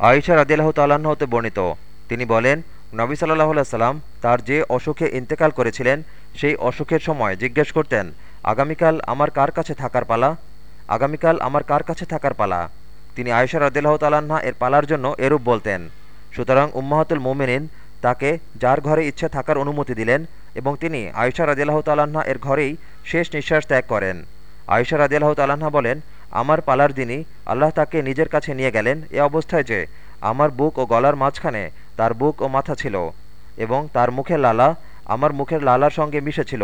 আয়েশা রাদিল্লাহ তাল্লাহ্ন হতে বর্ণিত। তিনি বলেন, নবী সাল্লাহ সাল্লাম তার যে অসুখে ইন্তেকাল করেছিলেন, সেই অসুখের সময় জিজ্ঞেস করতেন, আগামীকাল আমার কার কাছে থাকার পালা? আগামীকাল আমার কার কাছে থাকার পালা? তিনি আয়েশা রাদিল্লাহ তাল্লাহা এর পালার জন্য এরূপ বলতেন, সুতরাং উম্মাহাতুল মোমেনিন তাকে যার ঘরে ইচ্ছে থাকার অনুমতি দিলেন এবং তিনি আয়েশা রাদিল্লাহ তাল্লাহা এর ঘরেই শেষ নিঃশ্বাস ত্যাগ করেন। আয়েশা রাদিল্লাহ তাল্লাহা বলেন আমার পালার দিনই আল্লাহ তাকে নিজের কাছে নিয়ে গেলেন এ অবস্থায় যে আমার বুক ও গলার মাঝখানে তার বুক ও মাথা ছিল এবং তার মুখের লালা আমার মুখের লালার সঙ্গে মিশেছিল।